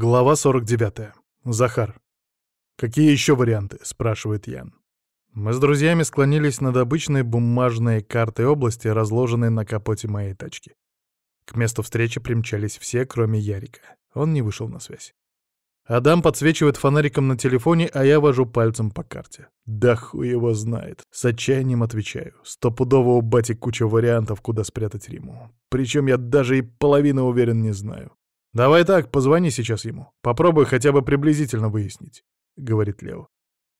Глава 49. Захар. «Какие еще варианты?» — спрашивает Ян. Мы с друзьями склонились над обычной бумажной картой области, разложенной на капоте моей тачки. К месту встречи примчались все, кроме Ярика. Он не вышел на связь. Адам подсвечивает фонариком на телефоне, а я вожу пальцем по карте. Да хуй его знает. С отчаянием отвечаю. Стопудово у бати куча вариантов, куда спрятать Риму. Причем я даже и половины уверен не знаю. «Давай так, позвони сейчас ему. Попробуй хотя бы приблизительно выяснить», — говорит Лео.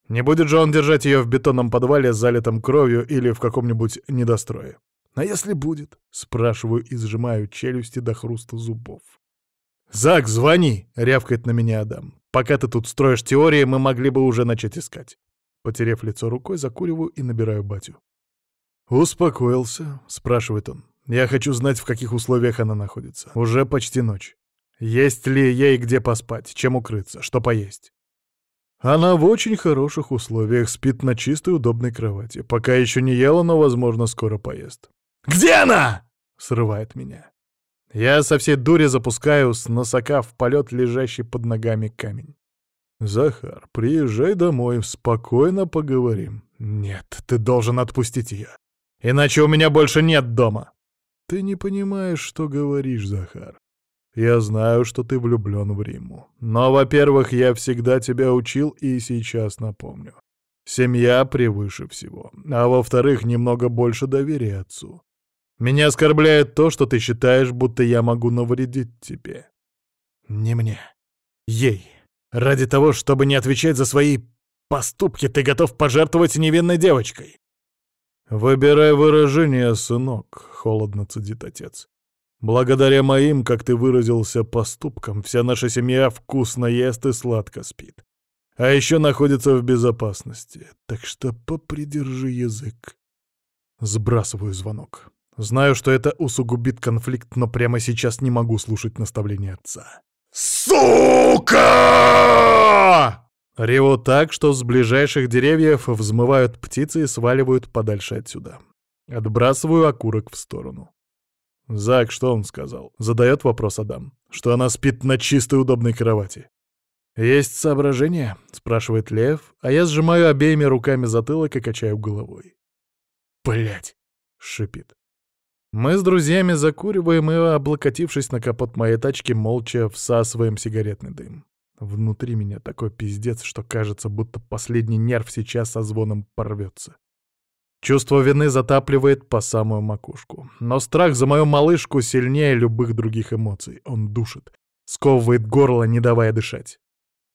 «Не будет же он держать ее в бетонном подвале, залитом кровью или в каком-нибудь недострое». «А если будет?» — спрашиваю и сжимаю челюсти до хруста зубов. «Зак, звони!» — рявкает на меня Адам. «Пока ты тут строишь теории, мы могли бы уже начать искать». Потерев лицо рукой, закуриваю и набираю батю. «Успокоился?» — спрашивает он. «Я хочу знать, в каких условиях она находится. Уже почти ночь. Есть ли ей где поспать, чем укрыться, что поесть. Она в очень хороших условиях спит на чистой удобной кровати. Пока еще не ела, но, возможно, скоро поест. «Где она?» — срывает меня. Я со всей дури запускаю с носока в полет лежащий под ногами камень. «Захар, приезжай домой, спокойно поговорим». «Нет, ты должен отпустить ее. Иначе у меня больше нет дома». «Ты не понимаешь, что говоришь, Захар. Я знаю, что ты влюблен в Риму. Но, во-первых, я всегда тебя учил и сейчас напомню. Семья превыше всего. А во-вторых, немного больше доверия отцу. Меня оскорбляет то, что ты считаешь, будто я могу навредить тебе. Не мне. Ей. Ради того, чтобы не отвечать за свои поступки, ты готов пожертвовать невинной девочкой. «Выбирай выражение, сынок», — холодно цедит отец. Благодаря моим, как ты выразился, поступкам, вся наша семья вкусно ест и сладко спит. А еще находится в безопасности. Так что попридержи язык. Сбрасываю звонок. Знаю, что это усугубит конфликт, но прямо сейчас не могу слушать наставления отца. «Сука!» Реву так, что с ближайших деревьев взмывают птицы и сваливают подальше отсюда. Отбрасываю окурок в сторону. «Зак, что он сказал?» — задает вопрос Адам. «Что она спит на чистой удобной кровати». «Есть соображение?» — спрашивает Лев, а я сжимаю обеими руками затылок и качаю головой. Блять! шипит. Мы с друзьями закуриваем и, облокотившись на капот моей тачки, молча всасываем сигаретный дым. Внутри меня такой пиздец, что кажется, будто последний нерв сейчас со звоном порвется. Чувство вины затапливает по самую макушку. Но страх за мою малышку сильнее любых других эмоций. Он душит, сковывает горло, не давая дышать.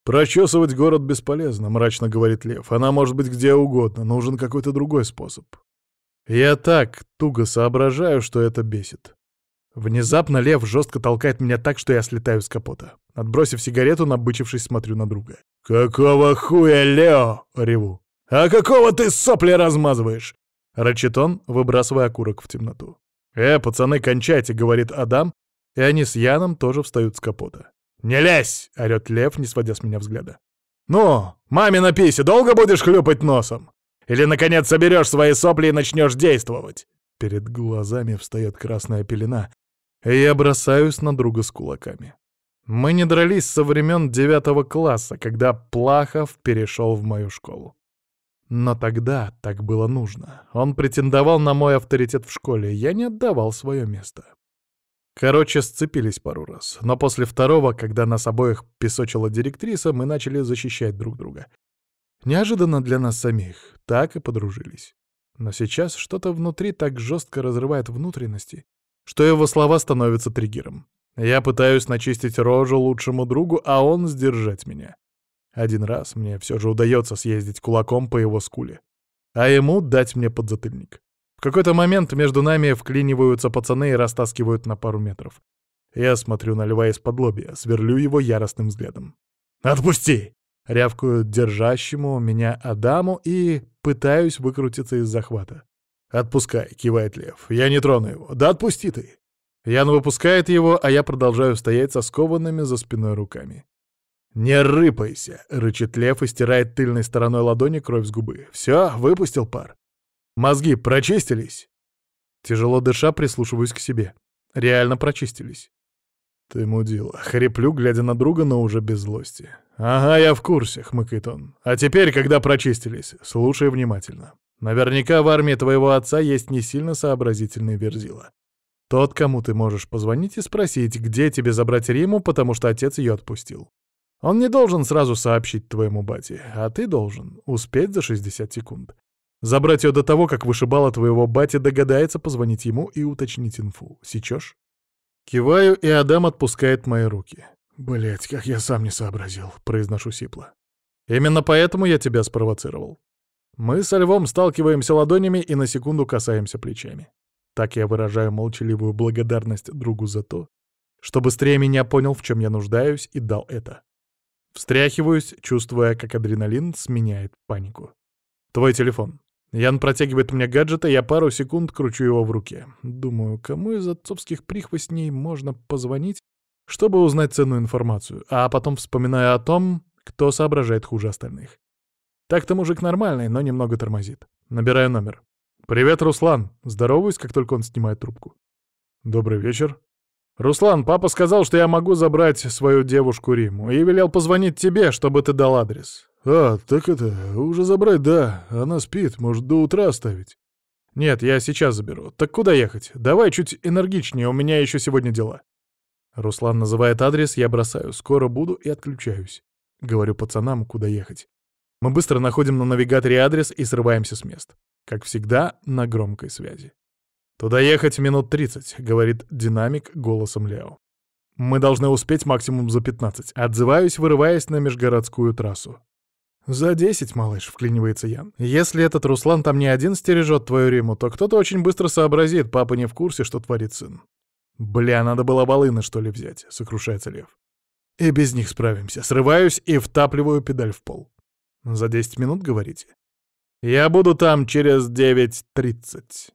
«Прочесывать город бесполезно», — мрачно говорит Лев. «Она может быть где угодно, нужен какой-то другой способ». Я так туго соображаю, что это бесит. Внезапно Лев жестко толкает меня так, что я слетаю с капота. Отбросив сигарету, набычившись, смотрю на друга. «Какого хуя, Лео?» — реву. «А какого ты сопли размазываешь?» — рычит он, выбрасывая окурок в темноту. «Э, пацаны, кончайте», — говорит Адам, и они с Яном тоже встают с капота. «Не лезь!» — орёт Лев, не сводя с меня взгляда. «Ну, маме на писе долго будешь хлюпать носом? Или, наконец, соберешь свои сопли и начнешь действовать?» Перед глазами встает красная пелена, и я бросаюсь на друга с кулаками. Мы не дрались со времен девятого класса, когда Плахов перешел в мою школу. Но тогда так было нужно. Он претендовал на мой авторитет в школе, я не отдавал свое место. Короче, сцепились пару раз. Но после второго, когда нас обоих песочила директриса, мы начали защищать друг друга. Неожиданно для нас самих. Так и подружились. Но сейчас что-то внутри так жестко разрывает внутренности, что его слова становятся триггером. Я пытаюсь начистить рожу лучшему другу, а он сдержать меня. Один раз мне все же удается съездить кулаком по его скуле, а ему дать мне подзатыльник. В какой-то момент между нами вклиниваются пацаны и растаскивают на пару метров. Я смотрю на льва из-под лобья, сверлю его яростным взглядом. «Отпусти!» — рявкаю держащему меня Адаму и пытаюсь выкрутиться из захвата. «Отпускай», — кивает лев. «Я не трону его. Да отпусти ты!» Ян выпускает его, а я продолжаю стоять со скованными за спиной руками. «Не рыпайся!» — рычит лев и стирает тыльной стороной ладони кровь с губы. «Все, выпустил пар. Мозги прочистились?» Тяжело дыша, прислушиваюсь к себе. Реально прочистились. Ты мудила. Хриплю, глядя на друга, но уже без злости. «Ага, я в курсе», — хмыкает он. «А теперь, когда прочистились, слушай внимательно. Наверняка в армии твоего отца есть не сильно сообразительный верзила. Тот, кому ты можешь позвонить и спросить, где тебе забрать Риму, потому что отец ее отпустил. Он не должен сразу сообщить твоему бате, а ты должен успеть за 60 секунд. Забрать ее до того, как вышибала твоего бати догадается позвонить ему и уточнить инфу. Сечешь? Киваю, и Адам отпускает мои руки. Блять, как я сам не сообразил, произношу сипло. Именно поэтому я тебя спровоцировал. Мы со львом сталкиваемся ладонями и на секунду касаемся плечами. Так я выражаю молчаливую благодарность другу за то, что быстрее меня понял, в чем я нуждаюсь, и дал это. Встряхиваюсь, чувствуя, как адреналин сменяет панику. Твой телефон. Ян протягивает мне гаджет, и я пару секунд кручу его в руке. Думаю, кому из отцовских прихвостней можно позвонить, чтобы узнать ценную информацию, а потом вспоминаю о том, кто соображает хуже остальных. Так-то мужик нормальный, но немного тормозит. Набираю номер. «Привет, Руслан!» Здороваюсь, как только он снимает трубку. «Добрый вечер». «Руслан, папа сказал, что я могу забрать свою девушку Риму, и велел позвонить тебе, чтобы ты дал адрес. «А, так это, уже забрать, да. Она спит, может, до утра оставить». «Нет, я сейчас заберу. Так куда ехать? Давай чуть энергичнее, у меня еще сегодня дела». Руслан называет адрес, я бросаю. «Скоро буду» и отключаюсь. Говорю пацанам, куда ехать. Мы быстро находим на навигаторе адрес и срываемся с мест. Как всегда, на громкой связи. «Туда ехать минут 30», — говорит динамик голосом Лео. «Мы должны успеть максимум за 15». Отзываюсь, вырываясь на межгородскую трассу. «За десять, малыш», — вклинивается Ян. «Если этот Руслан там не один стережет твою Риму, то кто-то очень быстро сообразит, папа не в курсе, что творит сын». «Бля, надо было волыны, что ли, взять», — сокрушается Лев. «И без них справимся. Срываюсь и втапливаю педаль в пол». «За десять минут, говорите?» «Я буду там через девять тридцать».